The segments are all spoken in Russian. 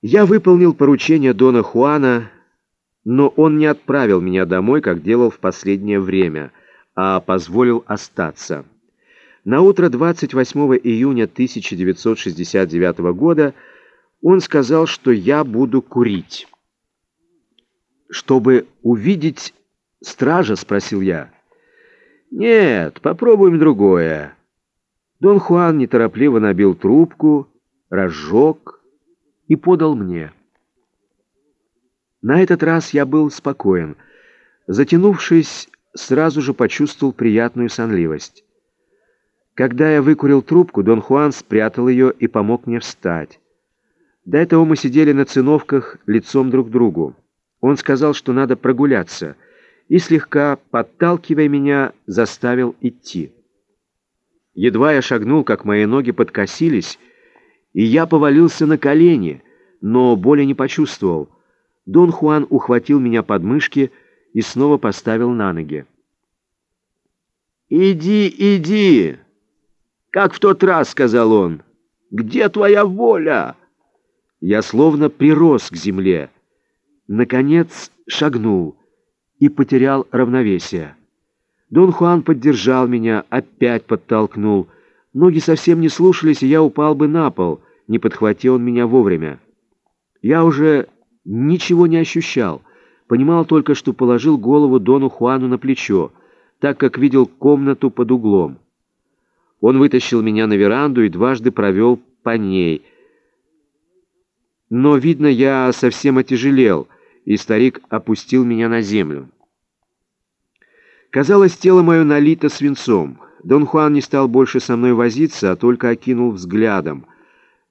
Я выполнил поручение Дона Хуана, но он не отправил меня домой, как делал в последнее время, а позволил остаться. На утро 28 июня 1969 года он сказал, что я буду курить. «Чтобы увидеть стража?» — спросил я. «Нет, попробуем другое». Дон Хуан неторопливо набил трубку, разжег и подал мне. На этот раз я был спокоен. Затянувшись, сразу же почувствовал приятную сонливость. Когда я выкурил трубку, Дон Хуан спрятал ее и помог мне встать. До этого мы сидели на циновках лицом друг к другу. Он сказал, что надо прогуляться, и, слегка подталкивая меня, заставил идти. Едва я шагнул, как мои ноги подкосились, и я повалился на колени, но боли не почувствовал. Дон Хуан ухватил меня под мышки и снова поставил на ноги. «Иди, иди!» «Как в тот раз», — сказал он. «Где твоя воля?» Я словно прирос к земле. Наконец шагнул и потерял равновесие. Дон Хуан поддержал меня, опять подтолкнул. Ноги совсем не слушались, и я упал бы на пол, не подхватил он меня вовремя. Я уже ничего не ощущал, понимал только, что положил голову Дону Хуану на плечо, так как видел комнату под углом. Он вытащил меня на веранду и дважды провел по ней. Но, видно, я совсем отяжелел, и старик опустил меня на землю. Казалось, тело мое налито свинцом. Дон Хуан не стал больше со мной возиться, а только окинул взглядом.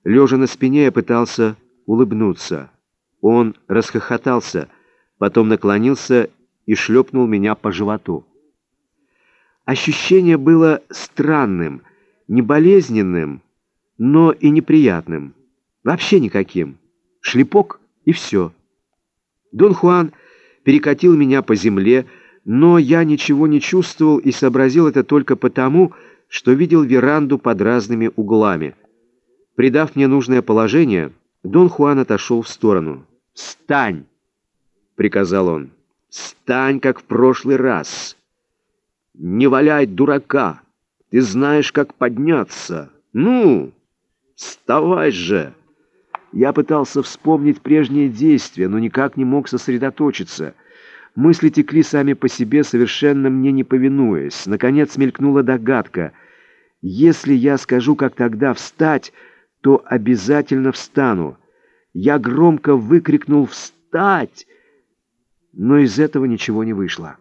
Лежа на спине, я пытался улыбнуться. Он расхохотался, потом наклонился и шлепнул меня по животу. Ощущение было странным, не болезненным, но и неприятным. Вообще никаким. Шлепок и все. Дон Хуан перекатил меня по земле, но я ничего не чувствовал и сообразил это только потому, что видел веранду под разными углами. Придав мне нужное положение, Дон Хуан отошел в сторону. «Встань!» — приказал он. «Встань, как в прошлый раз. Не валяй дурака. Ты знаешь, как подняться. Ну, вставай же!» Я пытался вспомнить прежние действия, но никак не мог сосредоточиться — Мысли текли сами по себе, совершенно мне не повинуясь. Наконец мелькнула догадка. Если я скажу, как тогда, встать, то обязательно встану. Я громко выкрикнул «Встать!», но из этого ничего не вышло.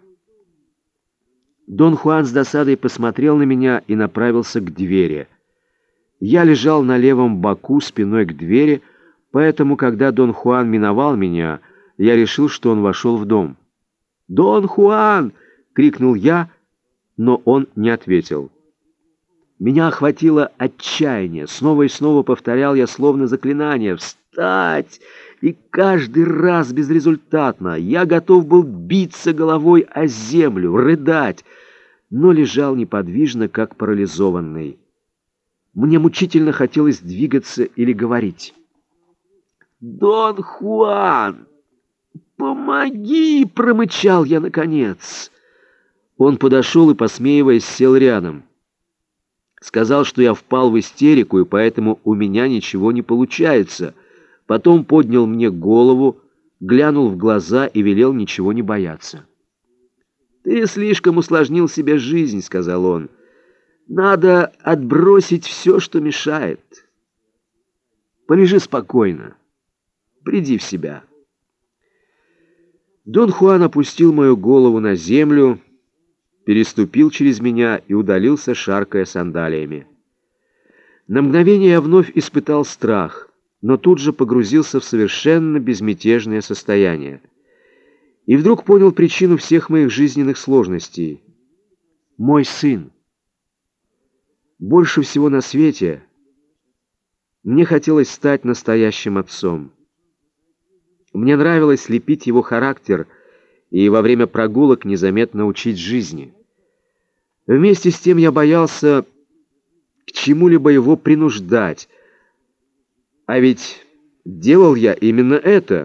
Дон Хуан с досадой посмотрел на меня и направился к двери. Я лежал на левом боку спиной к двери, поэтому, когда Дон Хуан миновал меня, я решил, что он вошел в дом. «Дон Хуан!» — крикнул я, но он не ответил. Меня охватило отчаяние. Снова и снова повторял я словно заклинание «Встать!» И каждый раз безрезультатно. Я готов был биться головой о землю, рыдать, но лежал неподвижно, как парализованный. Мне мучительно хотелось двигаться или говорить. «Дон Хуан!» «Помоги!» — промычал я наконец. Он подошел и, посмеиваясь, сел рядом. Сказал, что я впал в истерику, и поэтому у меня ничего не получается. Потом поднял мне голову, глянул в глаза и велел ничего не бояться. «Ты слишком усложнил себе жизнь», — сказал он. «Надо отбросить все, что мешает. Полежи спокойно, приди в себя». Дон Хуан опустил мою голову на землю, переступил через меня и удалился, шаркая сандалиями. На мгновение я вновь испытал страх, но тут же погрузился в совершенно безмятежное состояние. И вдруг понял причину всех моих жизненных сложностей. Мой сын. Больше всего на свете мне хотелось стать настоящим отцом. Мне нравилось лепить его характер и во время прогулок незаметно учить жизни. Вместе с тем я боялся к чему-либо его принуждать. А ведь делал я именно это.